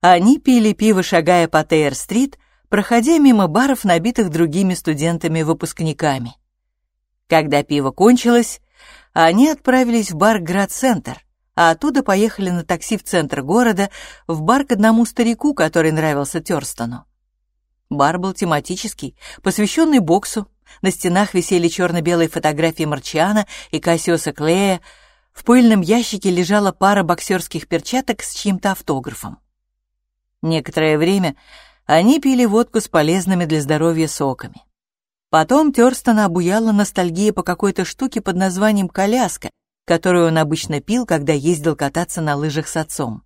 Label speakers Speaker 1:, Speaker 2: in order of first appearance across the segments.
Speaker 1: Они пили пиво, шагая по Тейр-стрит, проходя мимо баров, набитых другими студентами-выпускниками. Когда пиво кончилось, они отправились в бар «Град-центр», а оттуда поехали на такси в центр города, в бар к одному старику, который нравился Тёрстону. Бар был тематический, посвященный боксу. На стенах висели черно-белые фотографии Марчиана и Кассиоса Клея. В пыльном ящике лежала пара боксерских перчаток с чьим-то автографом. Некоторое время они пили водку с полезными для здоровья соками. Потом Тёрстона обуяла ностальгия по какой-то штуке под названием «коляска», которую он обычно пил, когда ездил кататься на лыжах с отцом.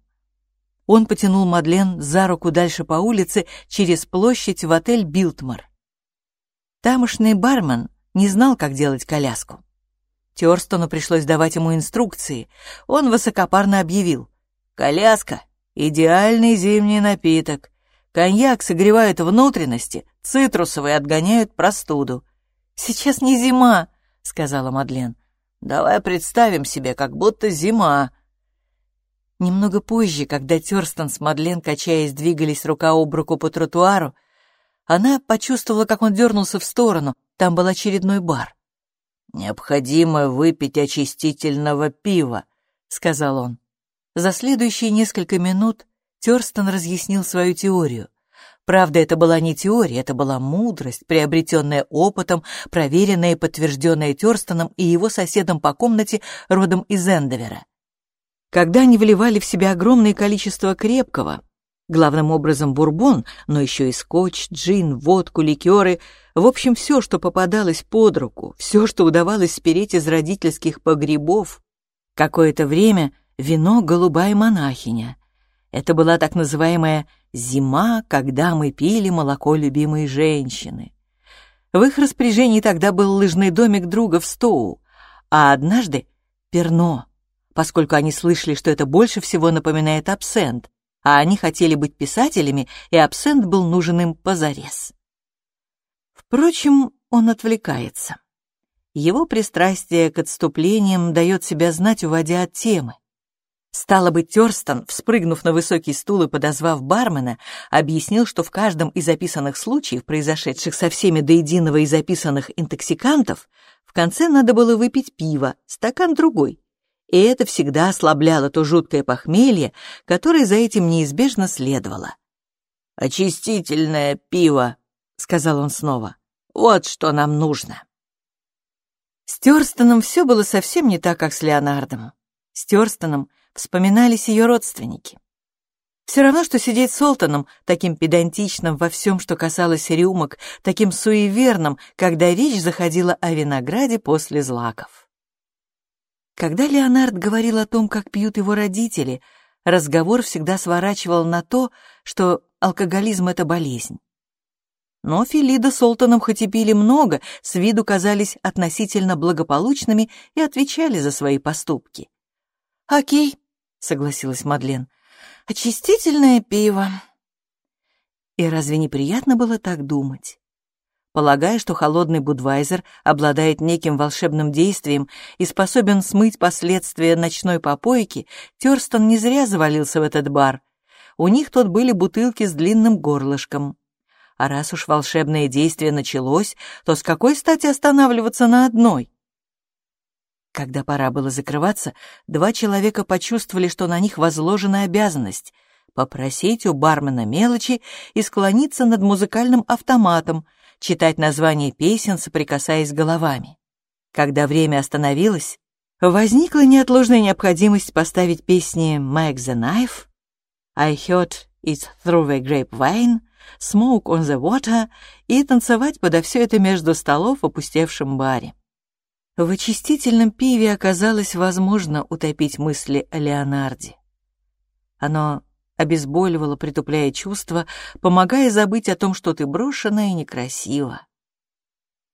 Speaker 1: Он потянул Мадлен за руку дальше по улице через площадь в отель «Билтмар». Тамошний бармен не знал, как делать коляску. Тёрстону пришлось давать ему инструкции. Он высокопарно объявил. «Коляска — идеальный зимний напиток. Коньяк согревает внутренности, цитрусовые отгоняют простуду». «Сейчас не зима», — сказала Мадлен. Давай представим себе, как будто зима. Немного позже, когда Тёрстон с Мадлен, качаясь, двигались рука об руку по тротуару, она почувствовала, как он дернулся в сторону, там был очередной бар. «Необходимо выпить очистительного пива», — сказал он. За следующие несколько минут Тёрстон разъяснил свою теорию. Правда, это была не теория, это была мудрость, приобретенная опытом, проверенная и подтвержденная Тёрстоном и его соседом по комнате родом из Эндовера. Когда они вливали в себя огромное количество крепкого, главным образом бурбон, но еще и скотч, джин, водку, ликеры, в общем, все, что попадалось под руку, все, что удавалось спереть из родительских погребов, какое-то время вино «Голубая монахиня». Это была так называемая Зима, когда мы пили молоко любимой женщины. В их распоряжении тогда был лыжный домик друга в Стоу, а однажды — перно, поскольку они слышали, что это больше всего напоминает абсент, а они хотели быть писателями, и абсент был нужен им позарез. Впрочем, он отвлекается. Его пристрастие к отступлениям дает себя знать, уводя от темы. Стало быть, Тёрстон, вспрыгнув на высокий стул и подозвав бармена, объяснил, что в каждом из описанных случаев, произошедших со всеми до единого из записанных интоксикантов, в конце надо было выпить пиво, стакан другой. И это всегда ослабляло то жуткое похмелье, которое за этим неизбежно следовало. «Очистительное пиво», — сказал он снова. «Вот что нам нужно». С Тёрстоном все было совсем не так, как с Леонардом. С Тёрстоном — вспоминались ее родственники. Все равно, что сидеть с Олтоном, таким педантичным во всем, что касалось рюмок, таким суеверным, когда речь заходила о винограде после злаков. Когда Леонард говорил о том, как пьют его родители, разговор всегда сворачивал на то, что алкоголизм — это болезнь. Но Филида с Олтоном хоть и пили много, с виду казались относительно благополучными и отвечали за свои поступки. «Окей», согласилась Мадлен. «Очистительное пиво». И разве неприятно было так думать? Полагая, что холодный Будвайзер обладает неким волшебным действием и способен смыть последствия ночной попойки, Тёрстон не зря завалился в этот бар. У них тут были бутылки с длинным горлышком. А раз уж волшебное действие началось, то с какой стати останавливаться на одной? Когда пора было закрываться, два человека почувствовали, что на них возложена обязанность попросить у бармена мелочи и склониться над музыкальным автоматом, читать названия песен, соприкасаясь головами. Когда время остановилось, возникла неотложная необходимость поставить песни «Make the Knife», «I heard it through the grapevine», «Smoke on the water» и танцевать подо все это между столов в опустевшем баре. В очистительном пиве оказалось возможно утопить мысли о Леонарде. Оно обезболивало, притупляя чувства, помогая забыть о том, что ты брошена и некрасива.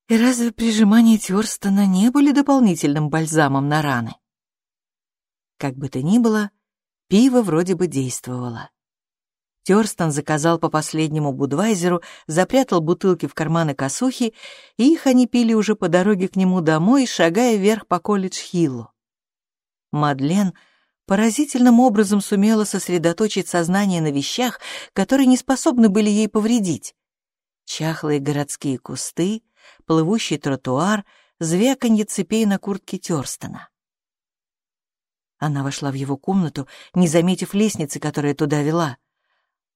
Speaker 1: И разве прижимания Тёрстона не были дополнительным бальзамом на раны? Как бы то ни было, пиво вроде бы действовало. Тёрстон заказал по последнему Будвайзеру, запрятал бутылки в карманы косухи, и их они пили уже по дороге к нему домой, шагая вверх по колледж-хиллу. Мадлен поразительным образом сумела сосредоточить сознание на вещах, которые не способны были ей повредить. Чахлые городские кусты, плывущий тротуар, звяканье цепей на куртке Тёрстона. Она вошла в его комнату, не заметив лестницы, которая туда вела.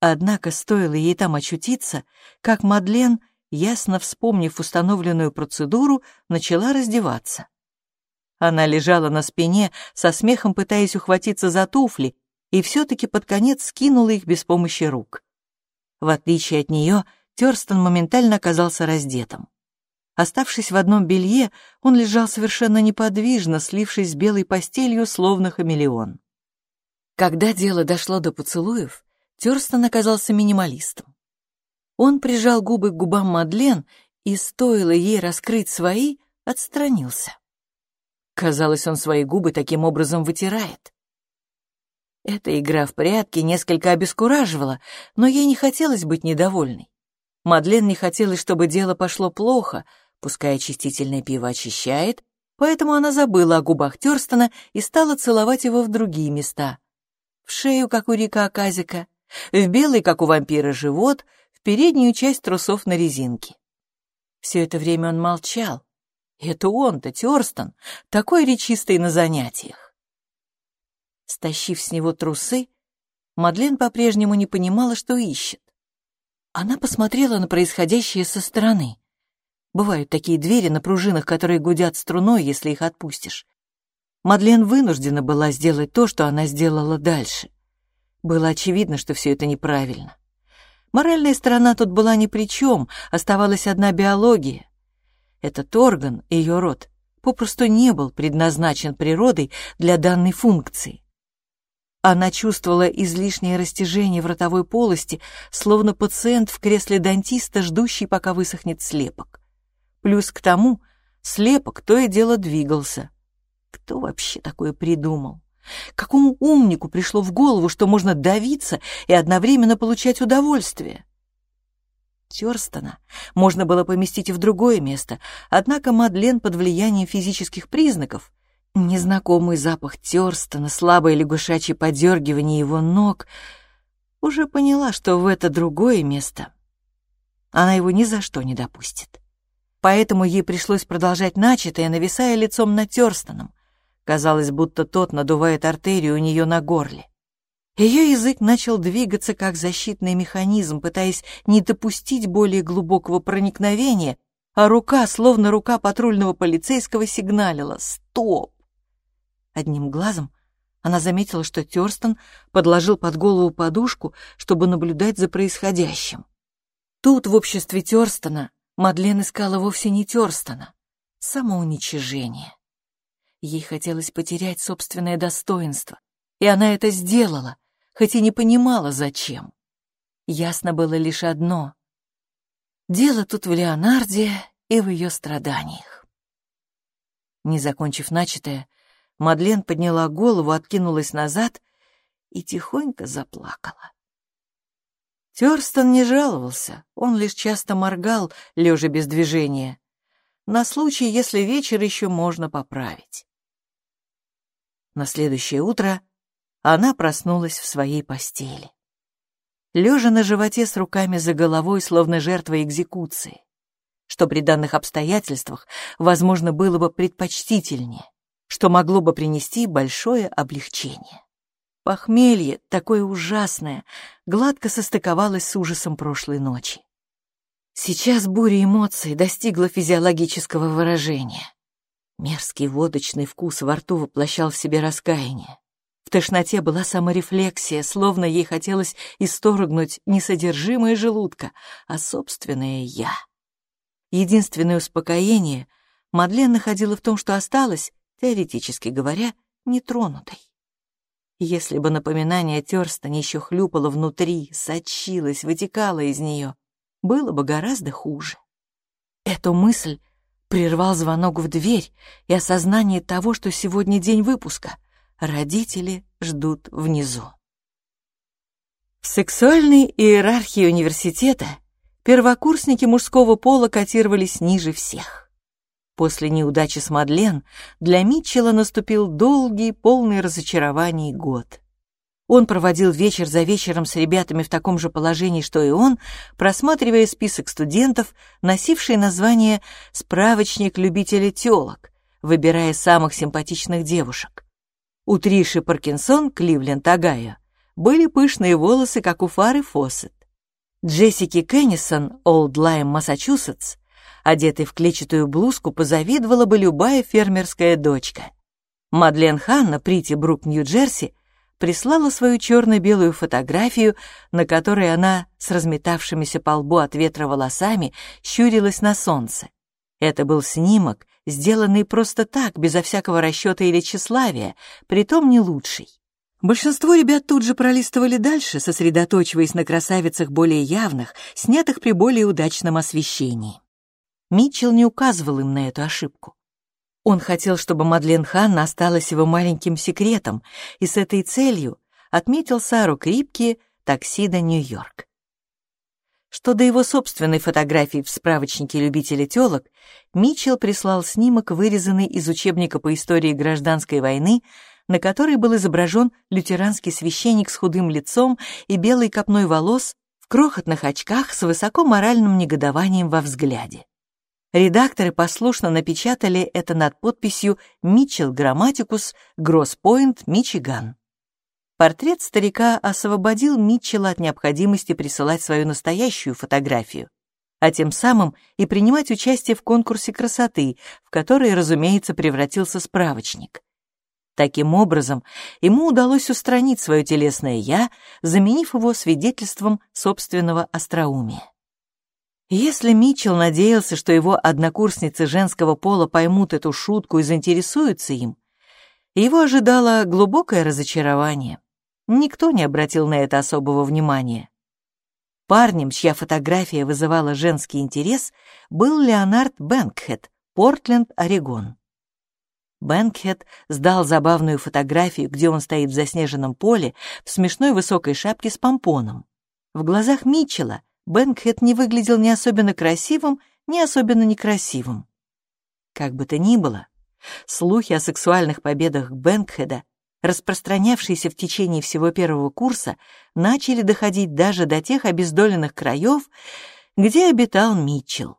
Speaker 1: Однако стоило ей там очутиться, как Мадлен, ясно вспомнив установленную процедуру, начала раздеваться. Она лежала на спине, со смехом пытаясь ухватиться за туфли, и все-таки под конец скинула их без помощи рук. В отличие от нее, Терстон моментально оказался раздетым. Оставшись в одном белье, он лежал совершенно неподвижно, слившись с белой постелью, словно хамелеон. Когда дело дошло до поцелуев, Тёрстон оказался минималистом. Он прижал губы к губам Мадлен и, стоило ей раскрыть свои, отстранился. Казалось, он свои губы таким образом вытирает. Эта игра в прятки несколько обескураживала, но ей не хотелось быть недовольной. Мадлен не хотелось, чтобы дело пошло плохо, пускай очистительное пиво очищает, поэтому она забыла о губах Тёрстона и стала целовать его в другие места. В шею, как у Рика Аказика, в белый, как у вампира, живот, в переднюю часть трусов на резинке. Все это время он молчал. Это он-то, Тёрстон, такой речистый на занятиях. Стащив с него трусы, Мадлен по-прежнему не понимала, что ищет. Она посмотрела на происходящее со стороны. Бывают такие двери на пружинах, которые гудят струной, если их отпустишь. Мадлен вынуждена была сделать то, что она сделала дальше. Было очевидно, что все это неправильно. Моральная сторона тут была ни при чем, оставалась одна биология. Этот орган, ее род, попросту не был предназначен природой для данной функции. Она чувствовала излишнее растяжение в ротовой полости, словно пациент в кресле дантиста, ждущий, пока высохнет слепок. Плюс к тому, слепок то и дело двигался. Кто вообще такое придумал? Какому умнику пришло в голову, что можно давиться и одновременно получать удовольствие? Терстона можно было поместить и в другое место, однако Мадлен под влиянием физических признаков Незнакомый запах Терстона, слабое лягушачье подергивание его ног. Уже поняла, что в это другое место она его ни за что не допустит. Поэтому ей пришлось продолжать начатое, нависая лицом на Терстоном. Казалось, будто тот надувает артерию у нее на горле. Ее язык начал двигаться как защитный механизм, пытаясь не допустить более глубокого проникновения, а рука, словно рука патрульного полицейского, сигналила «Стоп!». Одним глазом она заметила, что Тёрстон подложил под голову подушку, чтобы наблюдать за происходящим. Тут, в обществе Тёрстона, Мадлен искала вовсе не Тёрстона, самоуничижение. Ей хотелось потерять собственное достоинство, и она это сделала, хоть и не понимала, зачем. Ясно было лишь одно — дело тут в Леонарде и в ее страданиях. Не закончив начатое, Мадлен подняла голову, откинулась назад и тихонько заплакала. Тёрстон не жаловался, он лишь часто моргал, лежа без движения, на случай, если вечер еще можно поправить. На следующее утро она проснулась в своей постели. Лежа на животе с руками за головой, словно жертва экзекуции, что при данных обстоятельствах, возможно, было бы предпочтительнее что могло бы принести большое облегчение. Похмелье, такое ужасное, гладко состыковалось с ужасом прошлой ночи. Сейчас буря эмоций достигла физиологического выражения. Мерзкий водочный вкус во рту воплощал в себе раскаяние. В тошноте была саморефлексия, словно ей хотелось исторгнуть не содержимое желудка, а собственное «я». Единственное успокоение Мадлен находила в том, что осталось, теоретически говоря, нетронутой. Если бы напоминание Тёрстона еще хлюпало внутри, сочилось, вытекало из нее, было бы гораздо хуже. Эту мысль прервал звонок в дверь и осознание того, что сегодня день выпуска. Родители ждут внизу. В сексуальной иерархии университета первокурсники мужского пола котировались ниже всех. После неудачи с Мадлен для Митчелла наступил долгий, полный разочарований год. Он проводил вечер за вечером с ребятами в таком же положении, что и он, просматривая список студентов, носивший название «Справочник любителей телок», выбирая самых симпатичных девушек. У Триши Паркинсон, Кливленд, Огайо, были пышные волосы, как у Фары Фоссет. Джессики Кеннисон, Олд Лайм, Массачусетс, одетой в клетчатую блузку, позавидовала бы любая фермерская дочка. Мадлен Ханна, Прити Брук, Нью-Джерси, прислала свою черно-белую фотографию, на которой она с разметавшимися по лбу от ветра волосами щурилась на солнце. Это был снимок, сделанный просто так, безо всякого расчета или тщеславия, притом не лучший. Большинство ребят тут же пролистывали дальше, сосредоточиваясь на красавицах более явных, снятых при более удачном освещении. Митчелл не указывал им на эту ошибку. Он хотел, чтобы Мадлен Ханна осталась его маленьким секретом, и с этой целью отметил Сару Крипки «Такси до Нью-Йорк». Что до его собственной фотографии в справочнике любителей телок, Митчелл прислал снимок, вырезанный из учебника по истории гражданской войны, на который был изображен лютеранский священник с худым лицом и белой копной волос в крохотных очках с высокоморальным негодованием во взгляде. Редакторы послушно напечатали это над подписью «Митчелл Грамматикус, Гросс-Пойнт, Мичиган». Портрет старика освободил Митчелла от необходимости присылать свою настоящую фотографию, а тем самым и принимать участие в конкурсе красоты, в который, разумеется, превратился справочник. Таким образом, ему удалось устранить свое телесное «я», заменив его свидетельством собственного остроумия. Если Митчелл надеялся, что его однокурсницы женского пола поймут эту шутку и заинтересуются им, его ожидало глубокое разочарование. Никто не обратил на это особого внимания. Парнем, чья фотография вызывала женский интерес, был Леонард Бэнкхед, Портленд, Орегон. Бэнкхед сдал забавную фотографию, где он стоит в заснеженном поле в смешной высокой шапке с помпоном. В глазах Митчелла Бэнкхед не выглядел ни особенно красивым, ни особенно некрасивым. Как бы то ни было, слухи о сексуальных победах Бэнкхеда, распространявшиеся в течение всего первого курса, начали доходить даже до тех обездоленных краев, где обитал Митчелл.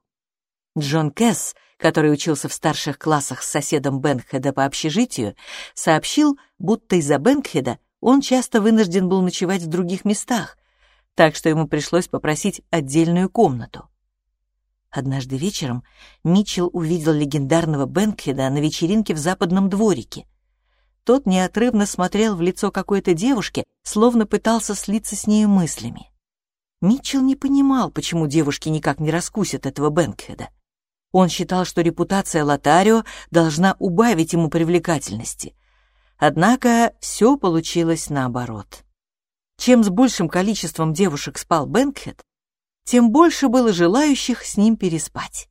Speaker 1: Джон Кэс, который учился в старших классах с соседом Бэнкхеда по общежитию, сообщил, будто из-за Бэнкхеда он часто вынужден был ночевать в других местах, так что ему пришлось попросить отдельную комнату. Однажды вечером Митчелл увидел легендарного Бенкхеда на вечеринке в западном дворике. Тот неотрывно смотрел в лицо какой-то девушки, словно пытался слиться с нею мыслями. Митчелл не понимал, почему девушки никак не раскусят этого Бенкхеда. Он считал, что репутация Лотарио должна убавить ему привлекательности. Однако все получилось наоборот. Чем с большим количеством девушек спал Бэнкхед, тем больше было желающих с ним переспать.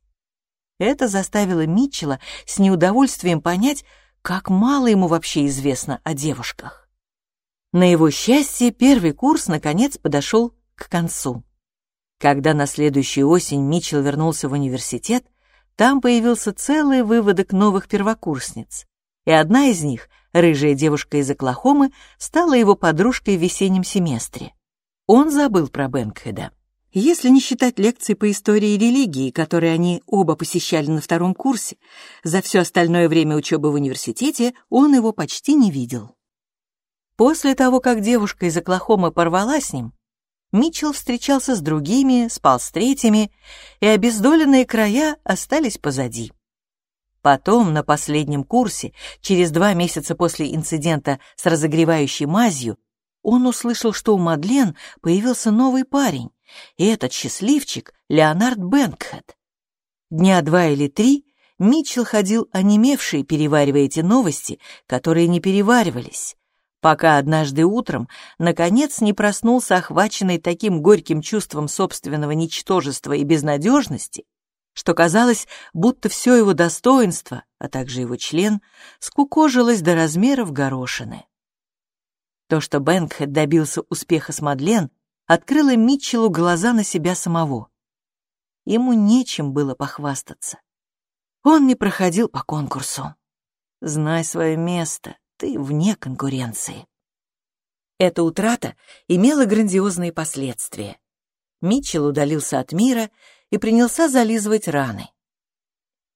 Speaker 1: Это заставило Митчелла с неудовольствием понять, как мало ему вообще известно о девушках. На его счастье, первый курс наконец подошел к концу. Когда на следующую осень Митчелл вернулся в университет, там появился целый выводок новых первокурсниц, и одна из них Рыжая девушка из Оклахомы стала его подружкой в весеннем семестре. Он забыл про Бэнкхеда. Если не считать лекций по истории и религии, которые они оба посещали на втором курсе, за все остальное время учебы в университете он его почти не видел. После того, как девушка из Оклахомы порвала с ним, Митчелл встречался с другими, спал с третьими, и обездоленные края остались позади. Потом, на последнем курсе, через два месяца после инцидента с разогревающей мазью, он услышал, что у Мадлен появился новый парень, и этот счастливчик — Леонард Бэнкхед. Дня два или три Митчелл ходил онемевший, переваривая эти новости, которые не переваривались, пока однажды утром, наконец, не проснулся охваченный таким горьким чувством собственного ничтожества и безнадежности, что казалось, будто все его достоинство, а также его член, скукожилось до размеров горошины. То, что Бэнкхед добился успеха с Мадлен, открыло Митчеллу глаза на себя самого. Ему нечем было похвастаться. Он не проходил по конкурсу. Знай свое место, ты вне конкуренции. Эта утрата имела грандиозные последствия. Митчелл удалился от мира и принялся зализывать раны.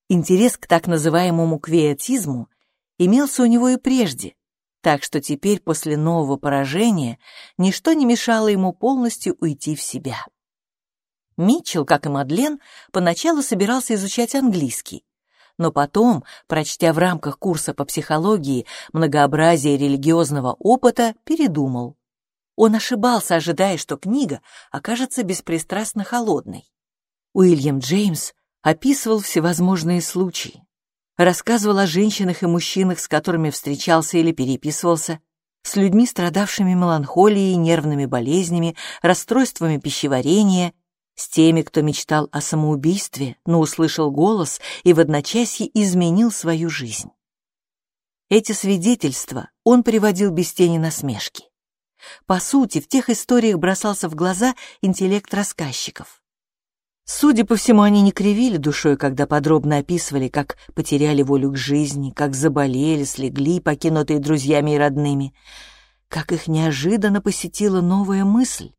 Speaker 1: Интерес к так называемому квиатизму имелся у него и прежде, так что теперь после нового поражения ничто не мешало ему полностью уйти в себя. Митчелл, как и Мадлен, поначалу собирался изучать английский, но потом, прочтя в рамках курса по психологии многообразие религиозного опыта, передумал. Он ошибался, ожидая, что книга окажется беспристрастно холодной. Уильям Джеймс описывал всевозможные случаи, рассказывал о женщинах и мужчинах, с которыми встречался или переписывался, с людьми, страдавшими меланхолией, нервными болезнями, расстройствами пищеварения, с теми, кто мечтал о самоубийстве, но услышал голос и в одночасье изменил свою жизнь. Эти свидетельства он приводил без тени насмешки. По сути, в тех историях бросался в глаза интеллект рассказчиков. Судя по всему, они не кривили душой, когда подробно описывали, как потеряли волю к жизни, как заболели, слегли, покинутые друзьями и родными, как их неожиданно посетила новая мысль,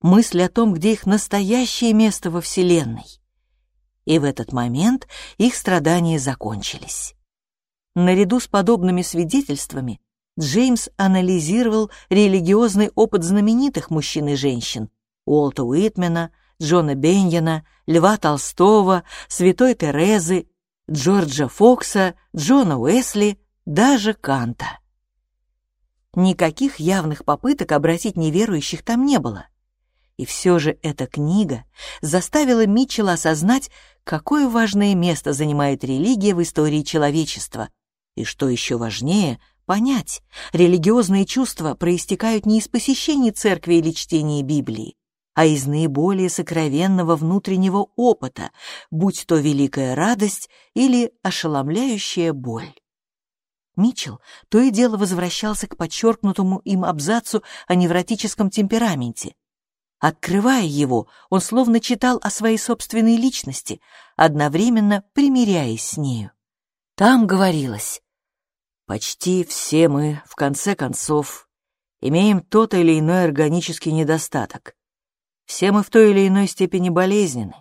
Speaker 1: мысль о том, где их настоящее место во Вселенной. И в этот момент их страдания закончились. Наряду с подобными свидетельствами Джеймс анализировал религиозный опыт знаменитых мужчин и женщин Уолта Уитмена, Джона Беньяна, Льва Толстого, Святой Терезы, Джорджа Фокса, Джона Уэсли, даже Канта. Никаких явных попыток обратить неверующих там не было. И все же эта книга заставила Митчелла осознать, какое важное место занимает религия в истории человечества, и, что еще важнее, понять, религиозные чувства проистекают не из посещения церкви или чтения Библии, а из наиболее сокровенного внутреннего опыта, будь то великая радость или ошеломляющая боль. Митчелл то и дело возвращался к подчеркнутому им абзацу о невротическом темпераменте. Открывая его, он словно читал о своей собственной личности, одновременно примиряясь с нею. Там говорилось, «Почти все мы, в конце концов, имеем тот или иной органический недостаток. Все мы в той или иной степени болезненны,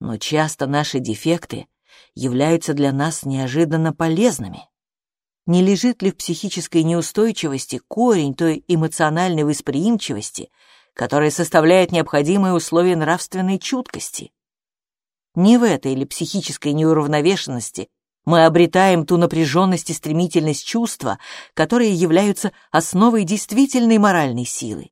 Speaker 1: но часто наши дефекты являются для нас неожиданно полезными. Не лежит ли в психической неустойчивости корень той эмоциональной восприимчивости, которая составляет необходимые условия нравственной чуткости? Не в этой или психической неуравновешенности мы обретаем ту напряженность и стремительность чувства, которые являются основой действительной моральной силы.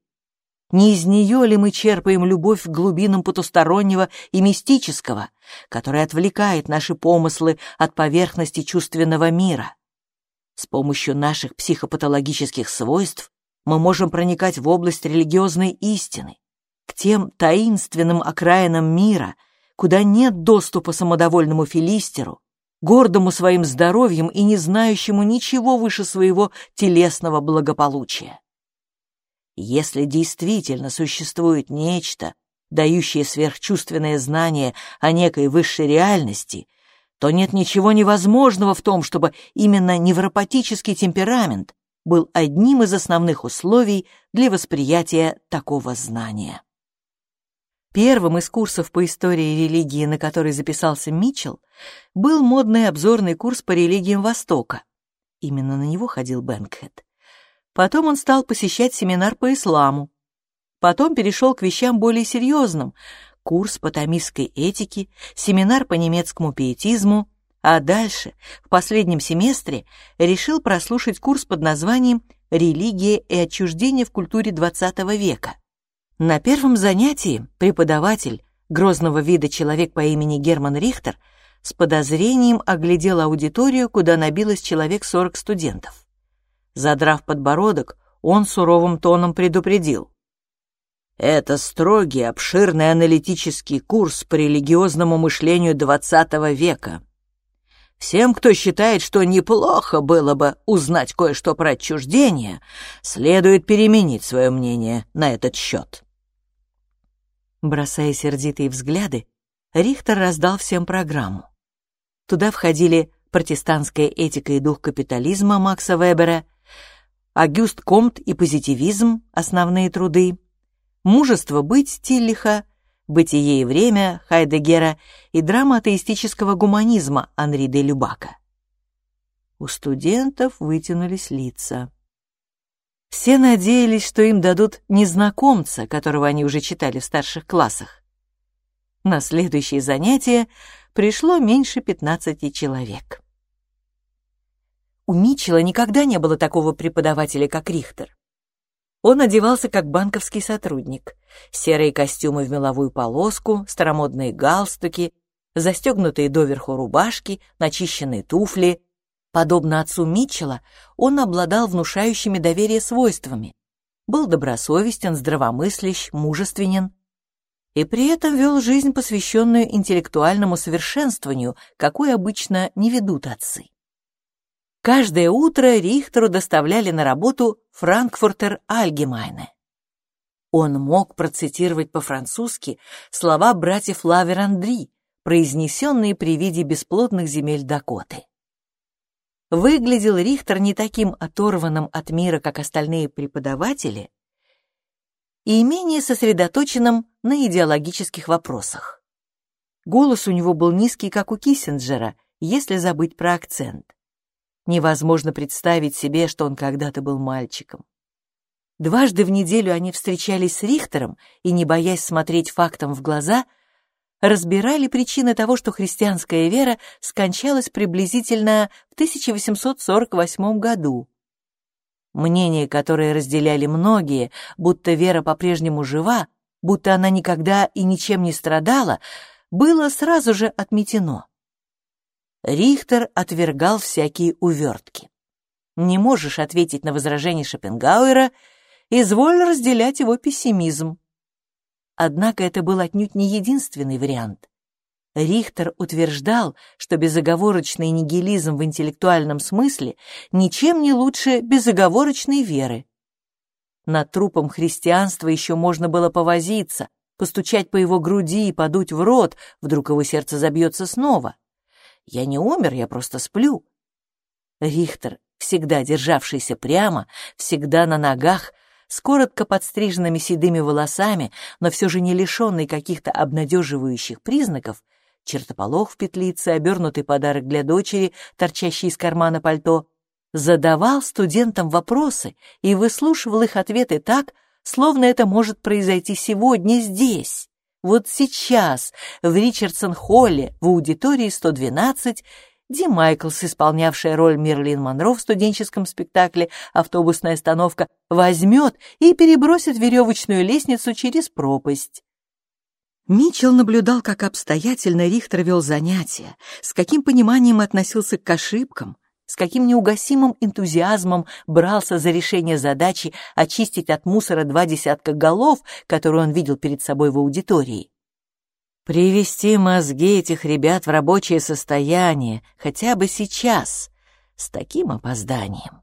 Speaker 1: Не из нее ли мы черпаем любовь к глубинам потустороннего и мистического, которая отвлекает наши помыслы от поверхности чувственного мира? С помощью наших психопатологических свойств мы можем проникать в область религиозной истины, к тем таинственным окраинам мира, куда нет доступа самодовольному филистеру, гордому своим здоровьем и не знающему ничего выше своего телесного благополучия. Если действительно существует нечто, дающее сверхчувственное знание о некой высшей реальности, то нет ничего невозможного в том, чтобы именно невропатический темперамент был одним из основных условий для восприятия такого знания. Первым из курсов по истории религии, на который записался Митчелл, был модный обзорный курс по религиям Востока. Именно на него ходил Бэнкхед. Потом он стал посещать семинар по исламу. Потом перешел к вещам более серьезным. Курс по томистской этике, семинар по немецкому пиетизму, а дальше, в последнем семестре, решил прослушать курс под названием «Религия и отчуждение в культуре XX века». На первом занятии преподаватель, грозного вида человек по имени Герман Рихтер, с подозрением оглядел аудиторию, куда набилось человек 40 студентов. Задрав подбородок, он суровым тоном предупредил. «Это строгий, обширный аналитический курс по религиозному мышлению XX века. Всем, кто считает, что неплохо было бы узнать кое-что про отчуждение, следует переменить свое мнение на этот счет». Бросая сердитые взгляды, Рихтер раздал всем программу. Туда входили «Протестантская этика и дух капитализма» Макса Вебера, «Агюст Комт и позитивизм. Основные труды», «Мужество быть» Тиллиха, «Бытие и время» Хайдегера и драма атеистического гуманизма Анри де Любака. У студентов вытянулись лица. Все надеялись, что им дадут незнакомца, которого они уже читали в старших классах. На следующее занятие пришло меньше 15 человек. У Митчелла никогда не было такого преподавателя, как Рихтер. Он одевался как банковский сотрудник. Серые костюмы в меловую полоску, старомодные галстуки, застегнутые доверху рубашки, начищенные туфли. Подобно отцу Митчелла, он обладал внушающими доверие свойствами. Был добросовестен, здравомыслящ, мужественен. И при этом вел жизнь, посвященную интеллектуальному совершенствованию, какой обычно не ведут отцы. Каждое утро Рихтеру доставляли на работу «Франкфуртер Альгемайне». Он мог процитировать по-французски слова братьев Лавер-Андри, произнесенные при виде бесплодных земель Дакоты. Выглядел Рихтер не таким оторванным от мира, как остальные преподаватели, и менее сосредоточенным на идеологических вопросах. Голос у него был низкий, как у Киссинджера, если забыть про акцент. Невозможно представить себе, что он когда-то был мальчиком. Дважды в неделю они встречались с Рихтером и, не боясь смотреть фактам в глаза, разбирали причины того, что христианская вера скончалась приблизительно в 1848 году. Мнение, которое разделяли многие, будто вера по-прежнему жива, будто она никогда и ничем не страдала, было сразу же отметено. Рихтер отвергал всякие увертки. Не можешь ответить на возражение Шопенгауэра, изволь разделять его пессимизм. Однако это был отнюдь не единственный вариант. Рихтер утверждал, что безоговорочный нигилизм в интеллектуальном смысле ничем не лучше безоговорочной веры. Над трупом христианства еще можно было повозиться, постучать по его груди и подуть в рот, вдруг его сердце забьется снова. Я не умер, я просто сплю. Рихтер, всегда державшийся прямо, всегда на ногах, с коротко подстриженными седыми волосами, но все же не лишенный каких-то обнадеживающих признаков, чертополох в петлице, обернутый подарок для дочери, торчащий из кармана пальто, задавал студентам вопросы и выслушивал их ответы так, словно это может произойти сегодня здесь. Вот сейчас в Ричардсон-холле в аудитории 112 Ди Майклс, исполнявшая роль Мерлин Монро в студенческом спектакле «Автобусная остановка», возьмет и перебросит веревочную лестницу через пропасть. Митчелл наблюдал, как обстоятельно Рихтер вел занятия, с каким пониманием относился к ошибкам, с каким неугасимым энтузиазмом брался за решение задачи очистить от мусора два десятка голов, которые он видел перед собой в аудитории. Привести мозги этих ребят в рабочее состояние хотя бы сейчас, с таким опозданием.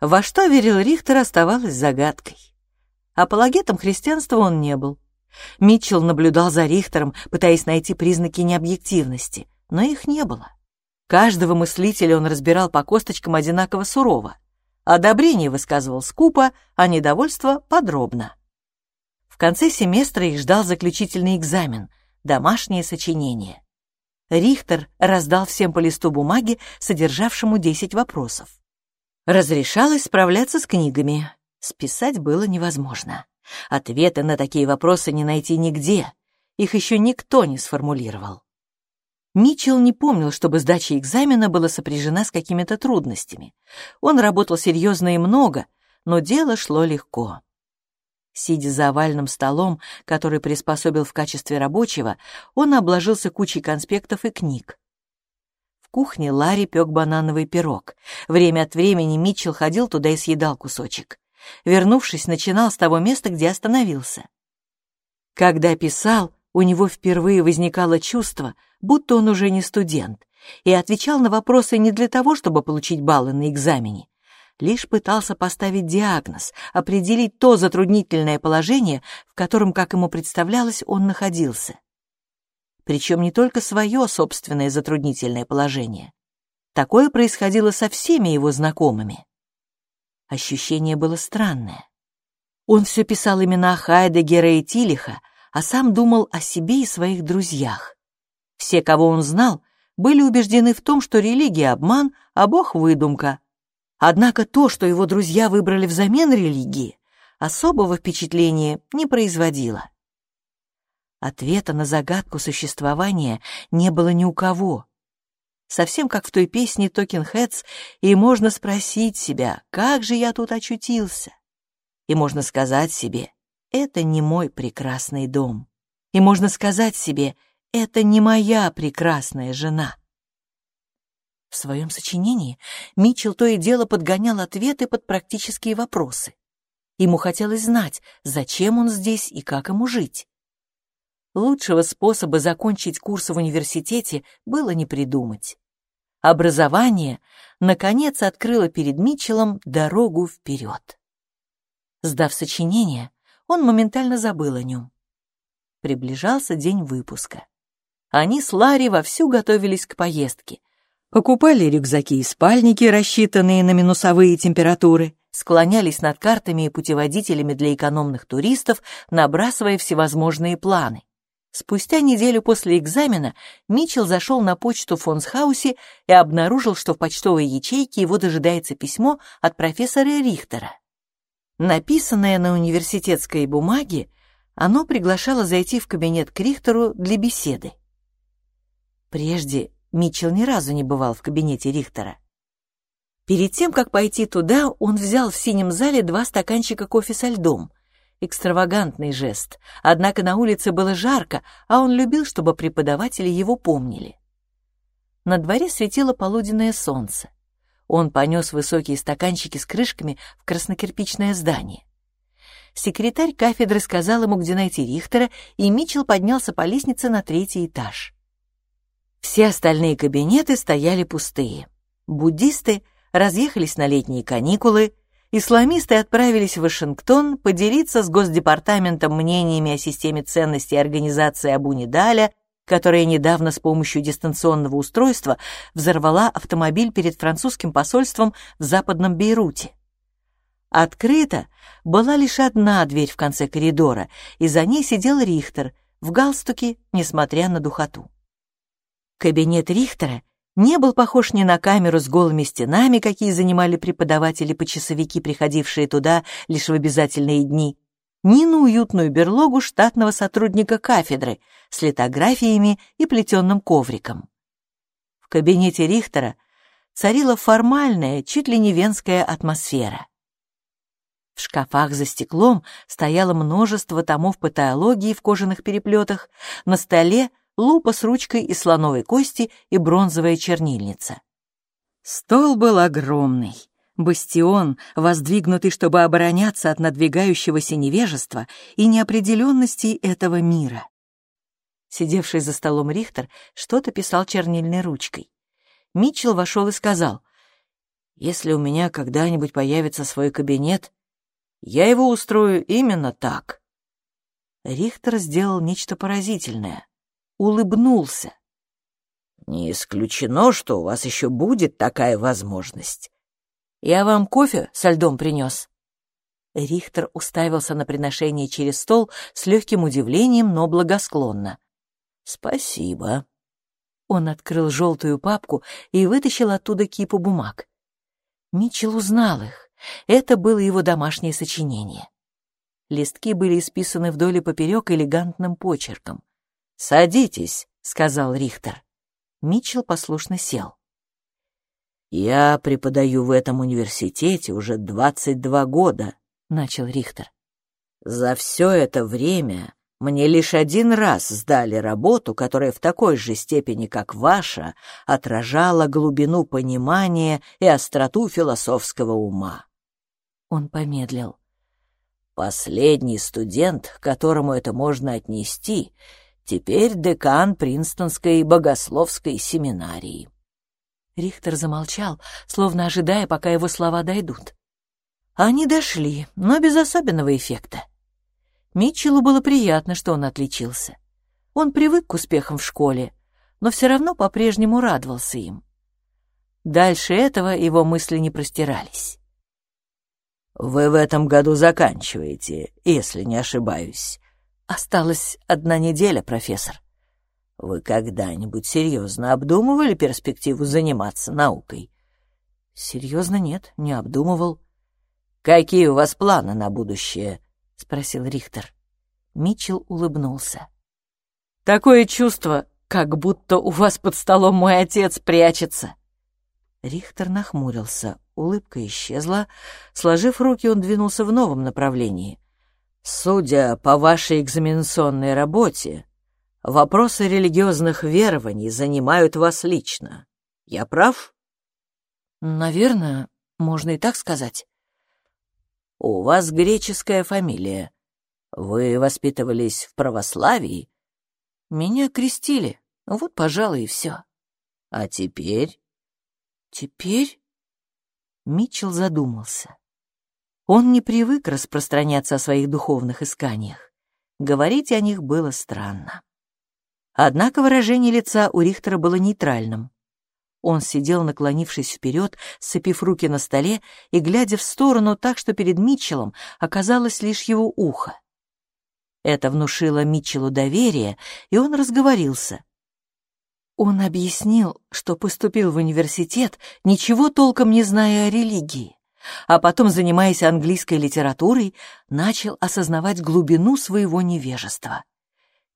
Speaker 1: Во что верил Рихтер, оставалось загадкой. Апологетом христианства он не был. Митчелл наблюдал за Рихтером, пытаясь найти признаки необъективности, но их не было. Каждого мыслителя он разбирал по косточкам одинаково сурово. Одобрение высказывал скупо, а недовольство — подробно. В конце семестра их ждал заключительный экзамен — домашнее сочинение. Рихтер раздал всем по листу бумаги, содержавшему 10 вопросов. Разрешалось справляться с книгами. Списать было невозможно. Ответы на такие вопросы не найти нигде. Их еще никто не сформулировал. Митчелл не помнил, чтобы сдача экзамена была сопряжена с какими-то трудностями. Он работал серьезно и много, но дело шло легко. Сидя за овальным столом, который приспособил в качестве рабочего, он обложился кучей конспектов и книг. В кухне Ларри пек банановый пирог. Время от времени Митчелл ходил туда и съедал кусочек. Вернувшись, начинал с того места, где остановился. Когда писал, у него впервые возникало чувство, будто он уже не студент, и отвечал на вопросы не для того, чтобы получить баллы на экзамене, лишь пытался поставить диагноз, определить то затруднительное положение, в котором, как ему представлялось, он находился. причем не только свое собственное затруднительное положение. Такое происходило со всеми его знакомыми. Ощущение было странное. Он все писал имена Хайдегера и Тилиха, а сам думал о себе и своих друзьях. Все, кого он знал, были убеждены в том, что религия — обман, а Бог — выдумка. Однако то, что его друзья выбрали взамен религии, особого впечатления не производило. Ответа на загадку существования не было ни у кого. Совсем как в той песне «Токен Хэтс», и можно спросить себя, как же я тут очутился? И можно сказать себе, это не мой прекрасный дом. И можно сказать себе, это не моя прекрасная жена. В своем сочинении Митчелл то и дело подгонял ответы под практические вопросы. Ему хотелось знать, зачем он здесь и как ему жить. Лучшего способа закончить курс в университете было не придумать. Образование, наконец, открыло перед Митчеллом дорогу вперед. Сдав сочинение, он моментально забыл о нем. Приближался день выпуска. Они с Ларри вовсю готовились к поездке. Покупали рюкзаки и спальники, рассчитанные на минусовые температуры, склонялись над картами и путеводителями для экономных туристов, набрасывая всевозможные планы. Спустя неделю после экзамена Митчелл зашел на почту в Фонсхаусе и обнаружил, что в почтовой ячейке его дожидается письмо от профессора Рихтера. Написанное на университетской бумаге, оно приглашало зайти в кабинет к Рихтеру для беседы. Прежде Митчелл ни разу не бывал в кабинете Рихтера. Перед тем, как пойти туда, он взял в синем зале два стаканчика кофе со льдом. Экстравагантный жест, однако на улице было жарко, а он любил, чтобы преподаватели его помнили. На дворе светило полуденное солнце. Он понес высокие стаканчики с крышками в краснокирпичное здание. Секретарь кафедры сказал ему, где найти Рихтера, и Митчелл поднялся по лестнице на третий этаж. Все остальные кабинеты стояли пустые. Буддисты разъехались на летние каникулы, исламисты отправились в Вашингтон поделиться с Госдепартаментом мнениями о системе ценностей организации Абу-Нидаля, которая недавно с помощью дистанционного устройства взорвала автомобиль перед французским посольством в западном Бейруте. Открыта была лишь одна дверь в конце коридора, и за ней сидел Рихтер в галстуке, несмотря на духоту. Кабинет Рихтера не был похож ни на камеру с голыми стенами, какие занимали преподаватели-почасовики, приходившие туда лишь в обязательные дни, ни на уютную берлогу штатного сотрудника кафедры с литографиями и плетенным ковриком. В кабинете Рихтера царила формальная, чуть ли не венская атмосфера. В шкафах за стеклом стояло множество томов по теологии в кожаных переплетах, на столе — лупа с ручкой из слоновой кости и бронзовая чернильница. Стол был огромный, бастион, воздвигнутый, чтобы обороняться от надвигающегося невежества и неопределенности этого мира. Сидевший за столом Рихтер что-то писал чернильной ручкой. Митчелл вошел и сказал, «Если у меня когда-нибудь появится свой кабинет, я его устрою именно так». Рихтер сделал нечто поразительное улыбнулся. «Не исключено, что у вас еще будет такая возможность. Я вам кофе со льдом принес». Рихтер уставился на приношение через стол с легким удивлением, но благосклонно. «Спасибо». Он открыл желтую папку и вытащил оттуда кипу бумаг. Митчелл узнал их. Это было его домашнее сочинение. Листки были исписаны вдоль и поперек элегантным почерком. «Садитесь», — сказал Рихтер. Митчелл послушно сел. «Я преподаю в этом университете уже 22 года», — начал Рихтер. «За все это время мне лишь один раз сдали работу, которая в такой же степени, как ваша, отражала глубину понимания и остроту философского ума». Он помедлил. «Последний студент, к которому это можно отнести, — Теперь декан Принстонской богословской семинарии. Рихтер замолчал, словно ожидая, пока его слова дойдут. Они дошли, но без особенного эффекта. Митчеллу было приятно, что он отличился. Он привык к успехам в школе, но все равно по-прежнему радовался им. Дальше этого его мысли не простирались.
Speaker 2: «Вы в этом году заканчиваете, если не ошибаюсь».
Speaker 1: «Осталась одна неделя, профессор».
Speaker 2: «Вы когда-нибудь серьезно обдумывали перспективу заниматься наукой?»
Speaker 1: «Серьезно нет, не обдумывал».
Speaker 2: «Какие у вас планы на будущее?» — спросил Рихтер.
Speaker 1: Митчелл улыбнулся. «Такое чувство, как будто у вас под столом мой отец прячется». Рихтер нахмурился, улыбка исчезла. Сложив руки, он двинулся в новом направлении.
Speaker 2: «Судя по вашей экзаменационной работе, вопросы религиозных верований занимают вас лично. Я прав?»
Speaker 1: «Наверное, можно и так сказать».
Speaker 2: «У вас греческая фамилия. Вы воспитывались в православии?»
Speaker 1: «Меня крестили. Вот, пожалуй, и все».
Speaker 2: «А теперь?»
Speaker 1: Теперь Митчелл задумался. Он не привык распространяться о своих духовных исканиях. Говорить о них было странно. Однако выражение лица у Рихтера было нейтральным. Он сидел, наклонившись вперед, сцепив руки на столе и глядя в сторону так, что перед Митчеллом оказалось лишь его ухо. Это внушило Митчеллу доверие, и он разговорился. Он объяснил, что поступил в университет, ничего толком не зная о религии, а потом, занимаясь английской литературой, начал осознавать глубину своего невежества.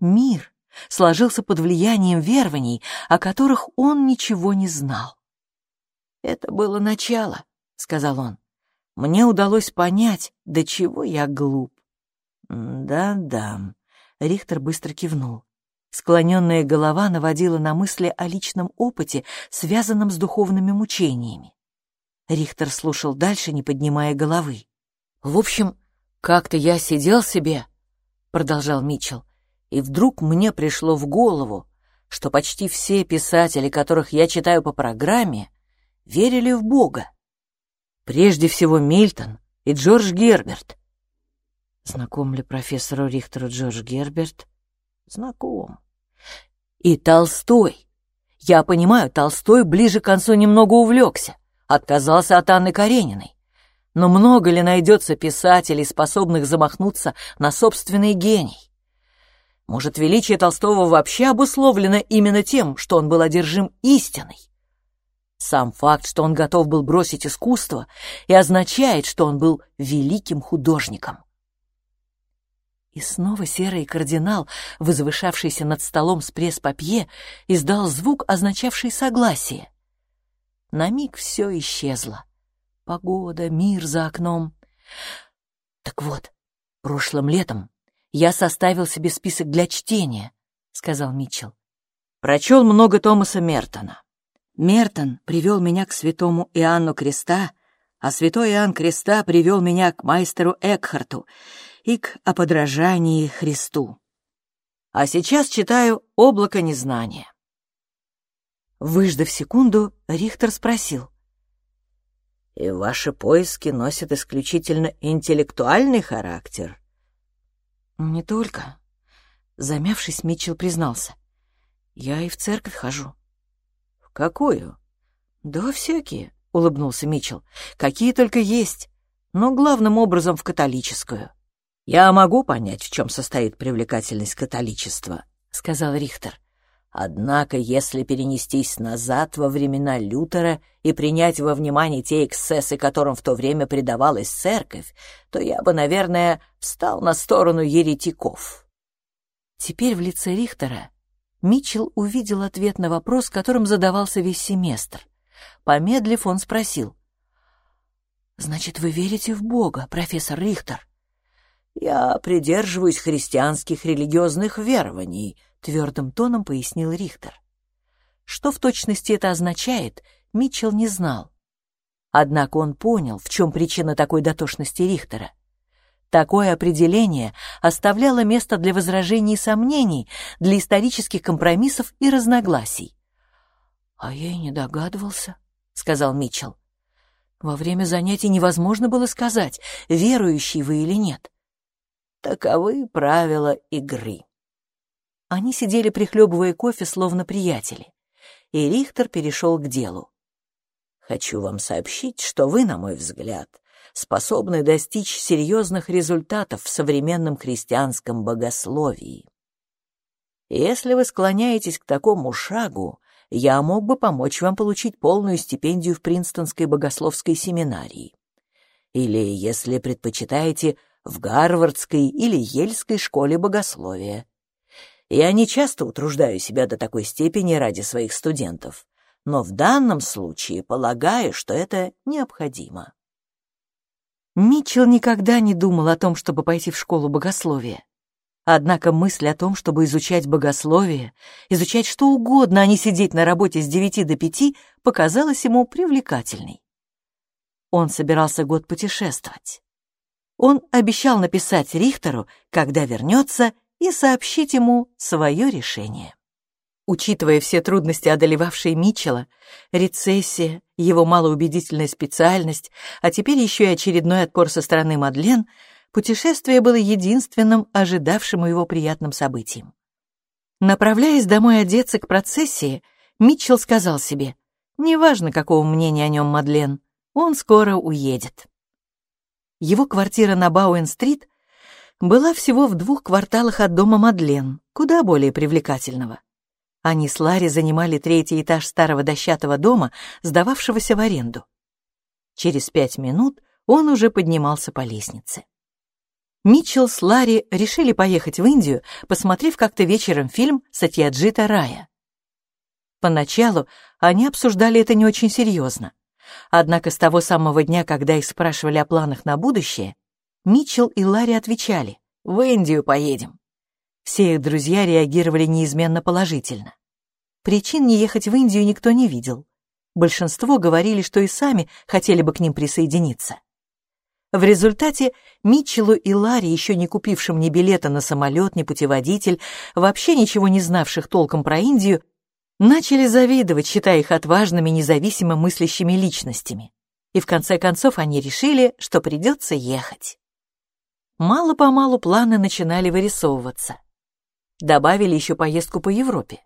Speaker 1: Мир сложился под влиянием верований, о которых он ничего не знал. «Это было начало», — сказал он. «Мне удалось понять, до чего я глуп».
Speaker 2: «Да-да», —
Speaker 1: Рихтер быстро кивнул. Склоненная голова наводила на мысли о личном опыте, связанном с духовными мучениями. Рихтер слушал дальше, не поднимая головы. «В общем, как-то я сидел себе», — продолжал Митчелл, «и вдруг мне пришло в голову, что почти все писатели, которых я читаю по программе, верили в Бога. Прежде всего Мильтон и Джордж Герберт. Знаком ли профессору Рихтеру Джордж Герберт? знаком. И Толстой. Я понимаю, Толстой ближе к концу немного увлекся, отказался от Анны Карениной. Но много ли найдется писателей, способных замахнуться на собственный гений? Может, величие Толстого вообще обусловлено именно тем, что он был одержим истиной? Сам факт, что он готов был бросить искусство, и означает, что он был великим художником. И снова серый кардинал, возвышавшийся над столом с пресс-папье, издал звук, означавший согласие. На миг все исчезло. Погода, мир за окном. Так вот, прошлым летом я составил себе список для чтения, — сказал Митчелл. Прочел много Томаса Мертона. Мертон привел меня к святому Иоанну Креста, а святой Иоанн Креста привел меня к майстеру Экхарту — и к о подражании Христу. А сейчас читаю «Облако незнания». Выждав секунду, Рихтер спросил.
Speaker 2: «И ваши поиски носят исключительно интеллектуальный характер?»
Speaker 1: «Не только». Замявшись, Митчелл признался. «Я и в церковь хожу».
Speaker 2: «В какую?»
Speaker 1: «Да всякие», — улыбнулся Митчелл. «Какие только есть, но главным образом в католическую».
Speaker 2: «Я могу понять, в чем состоит привлекательность католичества», — сказал Рихтер. «Однако, если перенестись назад во времена Лютера и принять во внимание те эксцессы, которым в то время предавалась церковь, то я бы, наверное, встал на сторону еретиков».
Speaker 1: Теперь в лице Рихтера Митчелл увидел ответ на вопрос, которым задавался весь семестр. Помедлив, он спросил. «Значит, вы верите в Бога, профессор Рихтер?»
Speaker 2: «Я придерживаюсь христианских религиозных верований», — твердым тоном пояснил Рихтер.
Speaker 1: Что в точности это означает, Митчелл не знал. Однако он понял, в чем причина такой дотошности Рихтера. Такое определение оставляло место для возражений и сомнений, для исторических компромиссов и разногласий. «А я и не догадывался», — сказал Митчелл. «Во время занятий невозможно было сказать, верующий вы или нет.
Speaker 2: Таковы правила игры. Они сидели, прихлебывая кофе, словно приятели. И Рихтер перешел к делу. «Хочу вам сообщить, что вы, на мой взгляд, способны достичь серьезных результатов в современном христианском богословии. Если вы склоняетесь к такому шагу, я мог бы помочь вам получить полную стипендию в Принстонской богословской семинарии. Или, если предпочитаете, в Гарвардской или Ельской школе богословия. Я не часто утруждаю себя до такой степени ради своих студентов, но в данном случае полагаю, что это необходимо.
Speaker 1: Митчелл никогда не думал о том, чтобы пойти в школу богословия. Однако мысль о том, чтобы изучать богословие, изучать что угодно, а не сидеть на работе с девяти до пяти, показалась ему привлекательной. Он собирался год путешествовать. Он обещал написать Рихтеру, когда вернется, и сообщить ему свое решение. Учитывая все трудности, одолевавшие Митчелла, рецессия, его малоубедительная специальность, а теперь еще и очередной отпор со стороны Мадлен, путешествие было единственным ожидавшим его приятным событием. Направляясь домой одеться к процессии, Митчелл сказал себе, неважно, какого мнения о нем Мадлен, он скоро уедет. Его квартира на Бауэн-стрит была всего в двух кварталах от дома Мадлен, куда более привлекательного. Они с Ларри занимали третий этаж старого дощатого дома, сдававшегося в аренду. Через пять минут он уже поднимался по лестнице. Митчелл с Ларри решили поехать в Индию, посмотрев как-то вечером фильм «Сатьяджита Рая». Поначалу они обсуждали это не очень серьезно. Однако с того самого дня, когда их спрашивали о планах на будущее, Митчелл и Ларри отвечали «В Индию поедем». Все их друзья реагировали неизменно положительно. Причин не ехать в Индию никто не видел. Большинство говорили, что и сами хотели бы к ним присоединиться. В результате Митчеллу и Ларри, еще не купившим ни билета на самолет, ни путеводитель, вообще ничего не знавших толком про Индию, начали завидовать, считая их отважными, независимо мыслящими личностями. И в конце концов они решили, что придется ехать. Мало-помалу планы начинали вырисовываться. Добавили еще поездку по Европе.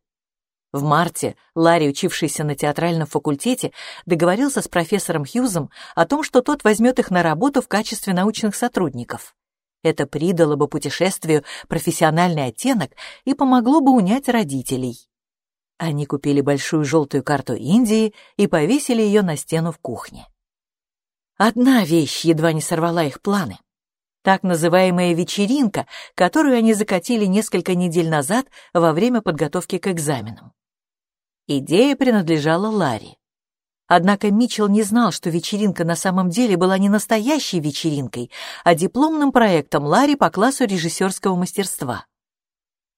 Speaker 1: В марте Ларри, учившийся на театральном факультете, договорился с профессором Хьюзом о том, что тот возьмет их на работу в качестве научных сотрудников. Это придало бы путешествию профессиональный оттенок и помогло бы унять родителей. Они купили большую желтую карту Индии и повесили ее на стену в кухне. Одна вещь едва не сорвала их планы так называемая вечеринка, которую они закатили несколько недель назад во время подготовки к экзаменам. Идея принадлежала Ларри. Однако Митчелл не знал, что вечеринка на самом деле была не настоящей вечеринкой, а дипломным проектом Ларри по классу режиссерского мастерства.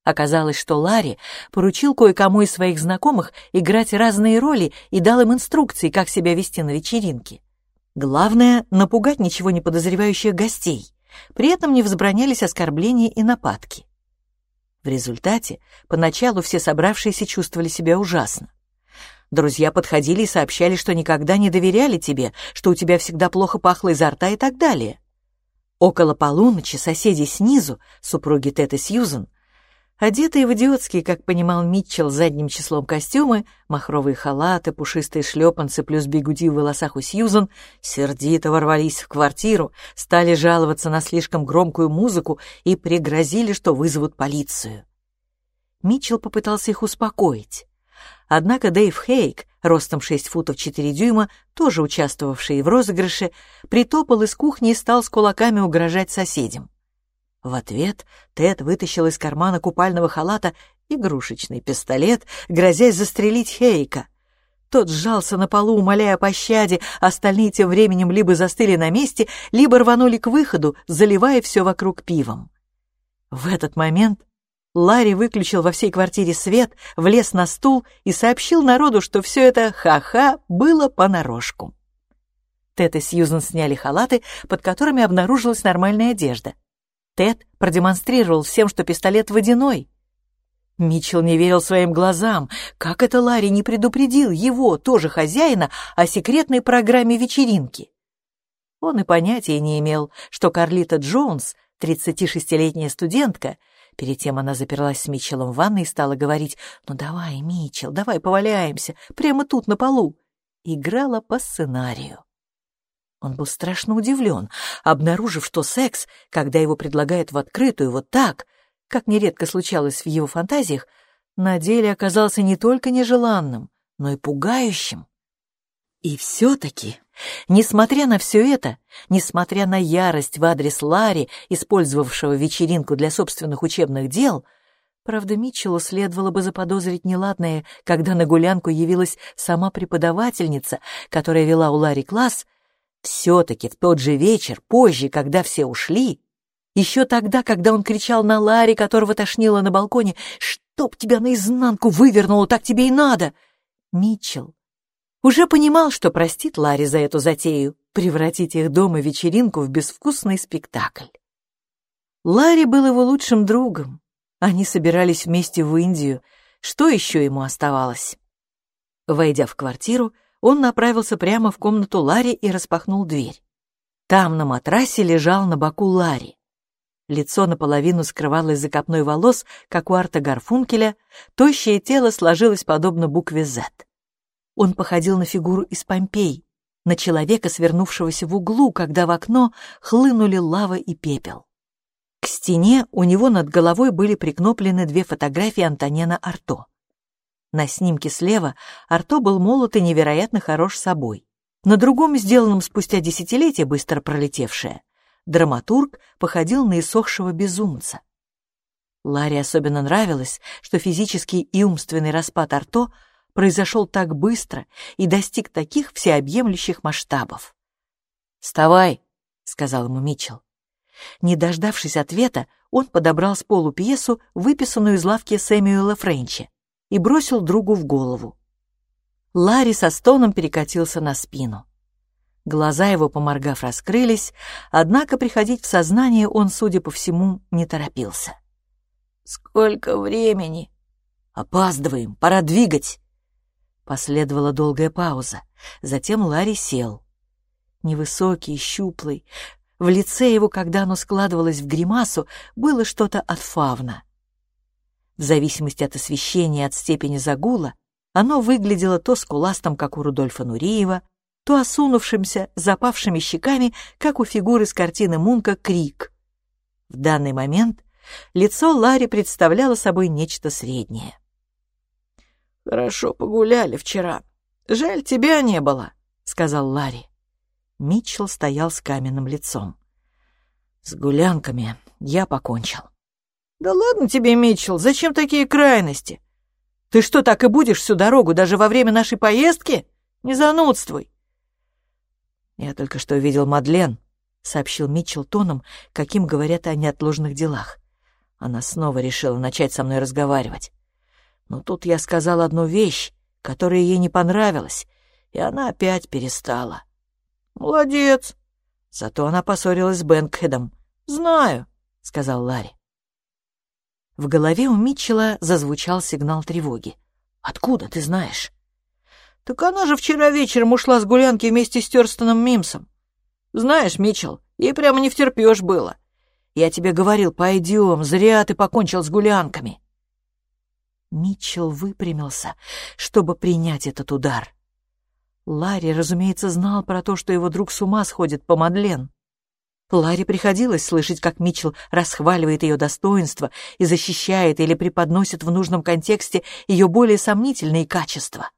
Speaker 1: Оказалось, что Ларри поручил кое-кому из своих знакомых играть разные роли и дал им инструкции, как себя вести на вечеринке. Главное — напугать ничего не подозревающих гостей. При этом не возбранялись оскорбления и нападки. В результате поначалу все собравшиеся чувствовали себя ужасно. Друзья подходили и сообщали, что никогда не доверяли тебе, что у тебя всегда плохо пахло изо рта и так далее. Около полуночи соседи снизу, супруги Тед и Сьюзен, Одетые в идиотские, как понимал Митчелл, задним числом костюмы, махровые халаты, пушистые шлепанцы плюс бигуди в волосах у Сьюзан, сердито ворвались в квартиру, стали жаловаться на слишком громкую музыку и пригрозили, что вызовут полицию. Митчелл попытался их успокоить. Однако Дэйв Хейк, ростом 6 футов 4 дюйма, тоже участвовавший в розыгрыше, притопал из кухни и стал с кулаками угрожать соседям. В ответ Тед вытащил из кармана купального халата игрушечный пистолет, грозясь застрелить Хейка. Тот сжался на полу, умоляя о пощаде, остальные тем временем либо застыли на месте, либо рванули к выходу, заливая все вокруг пивом. В этот момент Ларри выключил во всей квартире свет, влез на стул и сообщил народу, что все это ха-ха было понарошку. Тед и Сьюзен сняли халаты, под которыми обнаружилась нормальная одежда. Тед продемонстрировал всем, что пистолет водяной. Митчелл не верил своим глазам. Как это Ларри не предупредил его, тоже хозяина, о секретной программе вечеринки? Он и понятия не имел, что Карлита Джонс, 36-летняя студентка,
Speaker 2: Перед тем она заперлась с Митчеллом в ванной и стала говорить «Ну давай, Митчелл, давай поваляемся, прямо тут, на полу». Играла по сценарию. Он был страшно удивлен, обнаружив, что секс, когда его предлагают в открытую вот так, как нередко случалось в его фантазиях, на деле оказался не только нежеланным, но и пугающим. И все-таки, несмотря на все это, несмотря на ярость в адрес Ларри, использовавшего вечеринку для собственных учебных дел, правда, Митчеллу следовало бы заподозрить неладное, когда на гулянку явилась сама преподавательница, которая вела у Ларри класс, все-таки в тот же вечер, позже, когда все ушли, еще тогда, когда он кричал на Ларри, которого тошнило на балконе, «Чтоб тебя наизнанку вывернуло, так тебе и надо!» Митчелл уже понимал, что простит Ларри за эту затею, превратить их дом и вечеринку в безвкусный спектакль. Ларри был его лучшим другом. Они собирались вместе в Индию. Что еще ему оставалось? Войдя в квартиру, он направился прямо в комнату Ларри и распахнул дверь. Там на матрасе лежал на боку Ларри. Лицо наполовину скрывалось за копной волос, как у Арта Гарфункеля, тощее тело сложилось подобно букве «З». Он походил на фигуру из Помпей, на человека, свернувшегося в углу, когда в окно хлынули лава и пепел. К стене у него над головой были прикноплены две фотографии Антонена Арто. На снимке слева Арто был молод и невероятно хорош собой. На другом, сделанном спустя десятилетия, быстро пролетевшее, драматург походил на иссохшего безумца. Ларе особенно нравилось, что физический и умственный распад Арто произошел так быстро и достиг таких всеобъемлющих масштабов. «Вставай!» — сказал ему Митчелл. Не дождавшись ответа, он подобрал с полу пьесу, выписанную из лавки Сэмюэла Френча, и бросил другу в голову. Ларри со стоном перекатился на спину. Глаза его, поморгав, раскрылись, однако приходить в сознание он, судя по всему, не торопился. «Сколько времени?» «Опаздываем, пора двигать!» Последовала долгая пауза. Затем Ларри сел. Невысокий, щуплый. В лице его, когда оно складывалось в гримасу, было что-то от фавна. В зависимости от освещения и от степени загула, оно выглядело то скуластым, как у Рудольфа Нуриева, то осунувшимся, запавшими щеками, как у фигуры с картины Мунка «Крик». В данный момент лицо Ларри представляло собой нечто среднее. «Хорошо погуляли вчера. Жаль, тебя не было», — сказал Ларри. Митчелл стоял с каменным лицом. «С гулянками я покончил». «Да ладно тебе, Митчелл, зачем такие крайности? Ты что, так и будешь всю дорогу, даже во время нашей поездки? Не занудствуй. «Я только что видел Мадлен», — сообщил Митчелл тоном, каким говорят о неотложных делах. Она снова решила начать со мной разговаривать. Но тут я сказал одну вещь, которая ей не понравилась, и она опять перестала. «Молодец!» Зато она поссорилась с Бэнкхедом. «Знаю», — сказал Ларри. В голове у Митчелла зазвучал сигнал тревоги. «Откуда ты знаешь?» Так она же вчера вечером ушла с гулянки вместе с Терстоном Мимсом. Знаешь, Митчелл, ей прямо не втерпешь было. Я тебе говорил, пойдем, зря ты покончил с гулянками. Митчелл выпрямился, чтобы принять этот удар. Ларри, разумеется, знал про то, что его друг с ума сходит по Мадлен. Ларри приходилось слышать, как Митчелл расхваливает ее достоинства и защищает или преподносит в нужном контексте ее более сомнительные качества.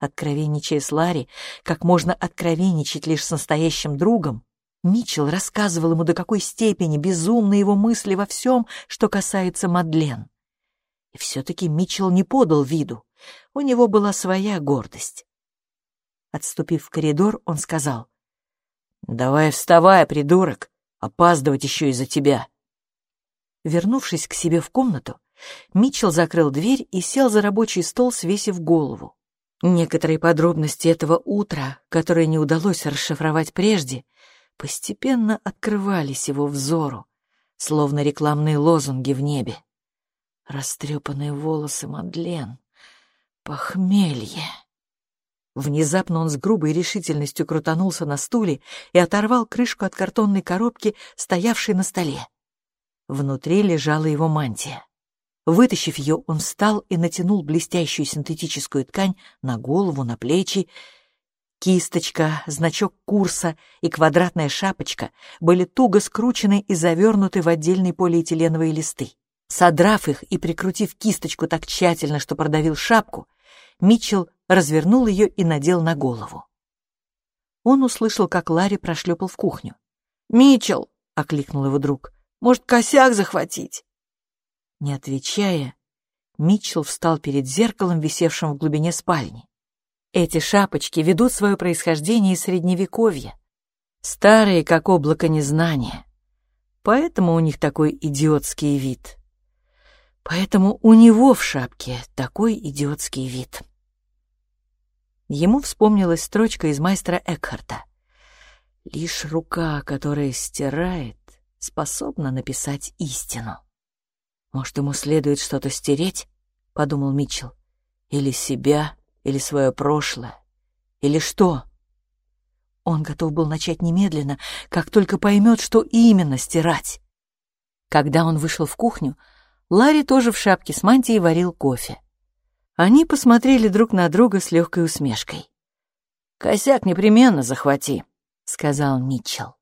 Speaker 2: Откровенничая с Ларри, как можно откровенничать лишь с настоящим другом, Митчелл рассказывал ему, до какой степени безумны его мысли во всем, что касается Мадлен. И все-таки Митчелл не подал виду. У него была своя гордость. Отступив в коридор, он сказал, «Давай вставай, придурок, опаздывать еще из-за тебя». Вернувшись к себе в комнату, Митчелл закрыл дверь и сел за рабочий стол, свесив голову. Некоторые подробности этого утра, которые не удалось расшифровать прежде, постепенно открывались его взору, словно рекламные лозунги в небе. Растрепанные волосы Мадлен, похмелье. Внезапно он с грубой решительностью крутанулся на стуле и оторвал крышку от картонной коробки, стоявшей на столе.
Speaker 1: Внутри лежала его мантия. Вытащив ее, он встал и натянул блестящую синтетическую ткань на голову, на плечи. Кисточка, значок курса и квадратная шапочка были туго скручены и завернуты в отдельные полиэтиленовые листы. Содрав их и прикрутив кисточку так тщательно, что продавил шапку, Митчелл развернул ее и надел на голову. Он услышал, как Ларри прошлепал в кухню. «Митчелл!» — окликнул его друг. «Может, косяк захватить?» Не отвечая, Митчелл встал перед зеркалом, висевшим в глубине спальни. Эти шапочки ведут свое происхождение из Средневековья, старые, как облако незнания. Поэтому у них такой идиотский вид. Поэтому у него в шапке такой идиотский вид. Ему вспомнилась строчка из майстра Экхарта. «Лишь рука, которая стирает, способна написать истину». «Может, ему следует что-то стереть?» — подумал Митчелл. «Или себя, или свое прошлое, или что?» Он готов был начать немедленно, как только поймет, что именно стирать. Когда он вышел в кухню, Ларри тоже в шапке с мантией варил кофе. Они посмотрели друг на друга с легкой усмешкой. «Косяк непременно захвати», — сказал Митчелл.